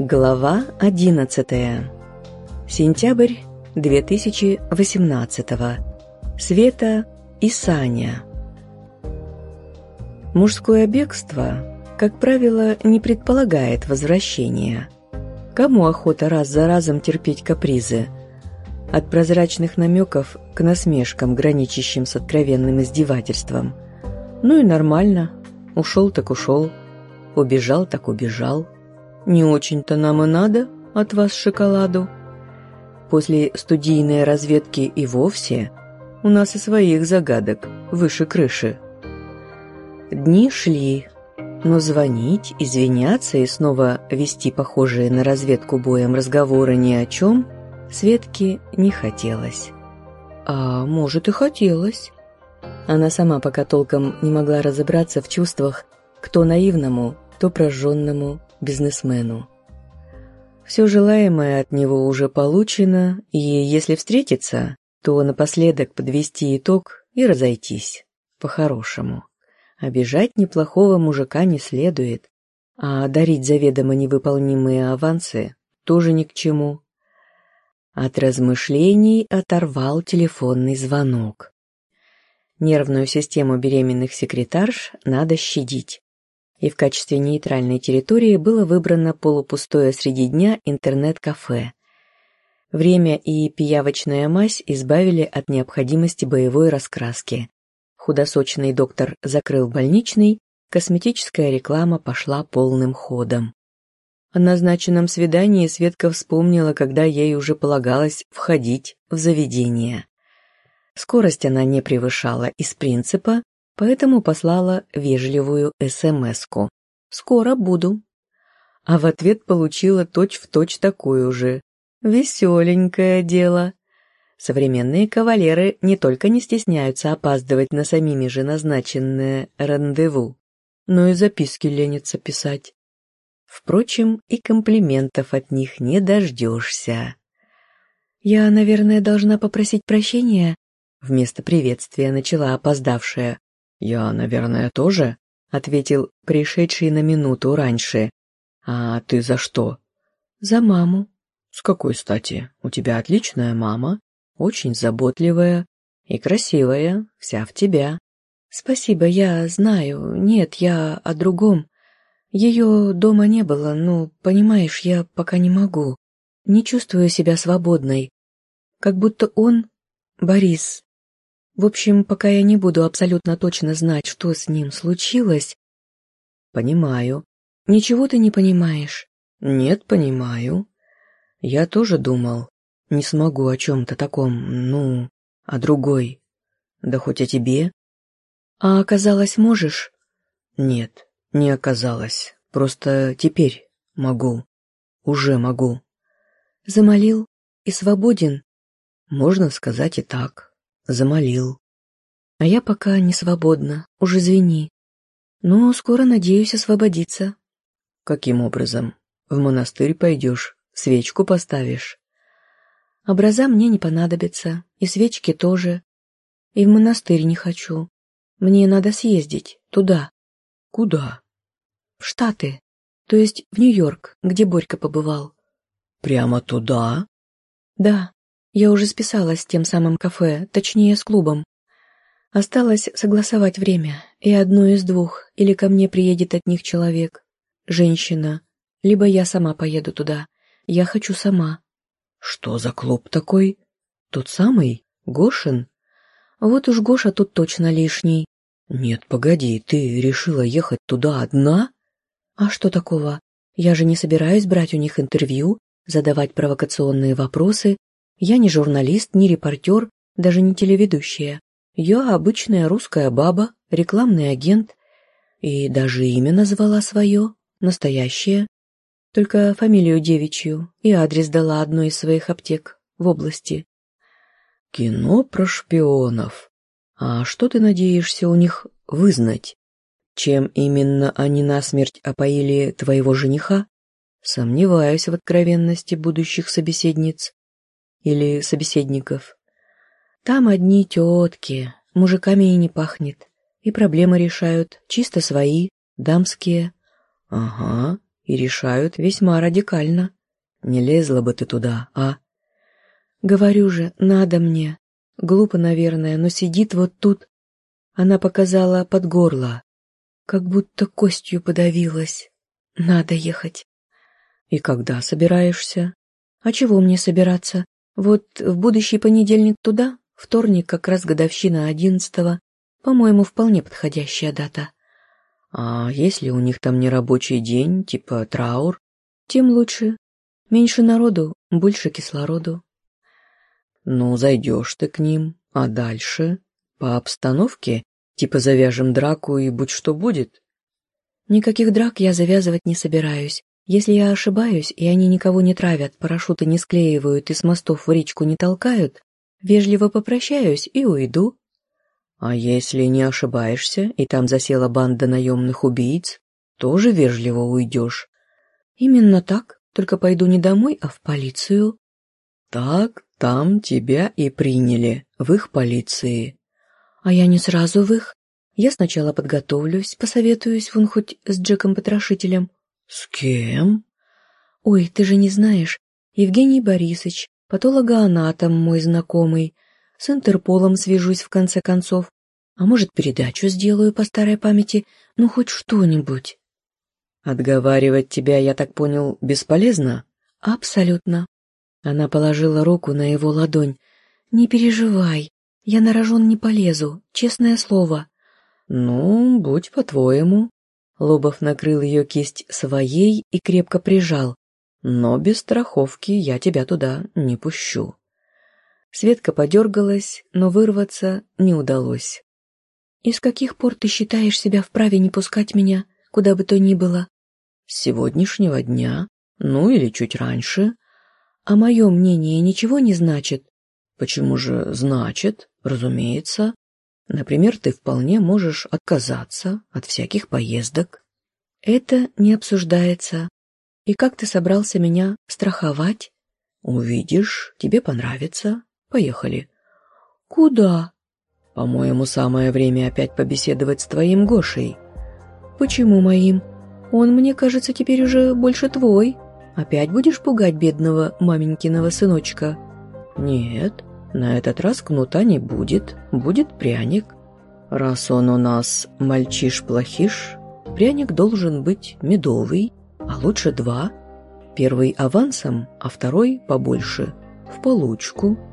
Глава 11. Сентябрь 2018. Света и Саня. Мужское бегство, как правило, не предполагает возвращения. Кому охота раз за разом терпеть капризы? От прозрачных намеков к насмешкам, граничащим с откровенным издевательством. Ну и нормально. Ушел так ушел. Убежал так убежал. Не очень-то нам и надо от вас шоколаду. После студийной разведки и вовсе у нас и своих загадок выше крыши. Дни шли, но звонить, извиняться и снова вести похожие на разведку боем разговоры ни о чем Светке не хотелось. А может и хотелось. Она сама пока толком не могла разобраться в чувствах к то наивному, то прожженному бизнесмену. Все желаемое от него уже получено, и если встретиться, то напоследок подвести итог и разойтись. По-хорошему. Обижать неплохого мужика не следует, а дарить заведомо невыполнимые авансы тоже ни к чему. От размышлений оторвал телефонный звонок. Нервную систему беременных секретарш надо щадить и в качестве нейтральной территории было выбрано полупустое среди дня интернет-кафе. Время и пиявочная мазь избавили от необходимости боевой раскраски. Худосочный доктор закрыл больничный, косметическая реклама пошла полным ходом. О назначенном свидании Светка вспомнила, когда ей уже полагалось входить в заведение. Скорость она не превышала из принципа, поэтому послала вежливую СМС-ку. «Скоро буду». А в ответ получила точь-в-точь точь такую же. Веселенькое дело. Современные кавалеры не только не стесняются опаздывать на самими же назначенное рандеву, но и записки ленятся писать. Впрочем, и комплиментов от них не дождешься. «Я, наверное, должна попросить прощения?» Вместо приветствия начала опоздавшая. «Я, наверное, тоже», — ответил пришедший на минуту раньше. «А ты за что?» «За маму». «С какой стати? У тебя отличная мама, очень заботливая и красивая, вся в тебя». «Спасибо, я знаю. Нет, я о другом. Ее дома не было, ну, понимаешь, я пока не могу. Не чувствую себя свободной. Как будто он, Борис, в общем, пока я не буду абсолютно точно знать, что с ним случилось... Понимаю. Ничего ты не понимаешь? Нет, понимаю. Я тоже думал. Не смогу о чем-то таком, ну, о другой. Да хоть о тебе. А оказалось, можешь? Нет, не оказалось. Просто теперь могу. Уже могу. Замолил и свободен? Можно сказать и так. Замолил. А я пока не свободна, уж извини. Но скоро надеюсь освободиться. Каким образом? В монастырь пойдешь, свечку поставишь? Образа мне не понадобятся, и свечки тоже. И в монастырь не хочу. Мне надо съездить, туда. Куда? В Штаты, то есть в Нью-Йорк, где Борька побывал. Прямо туда? Да, я уже списалась с тем самым кафе, точнее, с клубом. Осталось согласовать время, и одно из двух, или ко мне приедет от них человек, женщина, либо я сама поеду туда. Я хочу сама. Что за клуб такой? Тот самый? Гошин? Вот уж Гоша тут точно лишний. Нет, погоди, ты решила ехать туда одна? А что такого? Я же не собираюсь брать у них интервью, задавать провокационные вопросы я не журналист, не репортер, даже не телеведущая. Я обычная русская баба, рекламный агент. И даже имя назвала свое, настоящее. Только фамилию девичью и адрес дала одной из своих аптек в области. Кино про шпионов. А что ты надеешься у них вызнать? Чем именно они насмерть опоили твоего жениха? Сомневаюсь в откровенности будущих собеседниц или собеседников. Там одни тетки, мужиками и не пахнет, и проблемы решают, чисто свои, дамские. Ага, и решают весьма радикально. Не лезла бы ты туда, а? Говорю же, надо мне. Глупо, наверное, но сидит вот тут. Она показала под горло, как будто костью подавилась. Надо ехать. И когда собираешься? А чего мне собираться? Вот в будущий понедельник туда, вторник как раз годовщина одиннадцатого. По-моему, вполне подходящая дата. А если у них там не рабочий день, типа траур, тем лучше. Меньше народу, больше кислороду. Ну, зайдешь ты к ним, а дальше? По обстановке? Типа завяжем драку и будь что будет? Никаких драк я завязывать не собираюсь. Если я ошибаюсь, и они никого не травят, парашюты не склеивают и с мостов в речку не толкают, вежливо попрощаюсь и уйду. А если не ошибаешься, и там засела банда наемных убийц, тоже вежливо уйдешь. Именно так, только пойду не домой, а в полицию. Так, там тебя и приняли, в их полиции. А я не сразу в их. Я сначала подготовлюсь, посоветуюсь вон хоть с Джеком-потрошителем. С кем? Ой, ты же не знаешь. Евгений Борисович, патологоанатом мой знакомый. С Интерполом свяжусь в конце концов. А может, передачу сделаю по старой памяти, ну хоть что-нибудь. Отговаривать тебя, я так понял, бесполезно? Абсолютно. Она положила руку на его ладонь. Не переживай, я на рожон не полезу, честное слово. Ну, будь по-твоему. Лобов накрыл ее кисть своей и крепко прижал. Но без страховки я тебя туда не пущу. Светка подергалась, но вырваться не удалось. «И с каких пор ты считаешь себя вправе не пускать меня, куда бы то ни было?» «С сегодняшнего дня, ну или чуть раньше. А мое мнение ничего не значит?» «Почему же значит? Разумеется. Например, ты вполне можешь отказаться от всяких поездок». «Это не обсуждается. И как ты собрался меня страховать?» «Увидишь, тебе понравится. Поехали». «Куда?» По-моему, самое время опять побеседовать с твоим Гошей. Почему моим? Он, мне кажется, теперь уже больше твой. Опять будешь пугать бедного маменькиного сыночка? Нет, на этот раз кнута не будет, будет пряник. Раз он у нас мальчиш-плохиш, пряник должен быть медовый, а лучше два. Первый авансом, а второй побольше, в получку –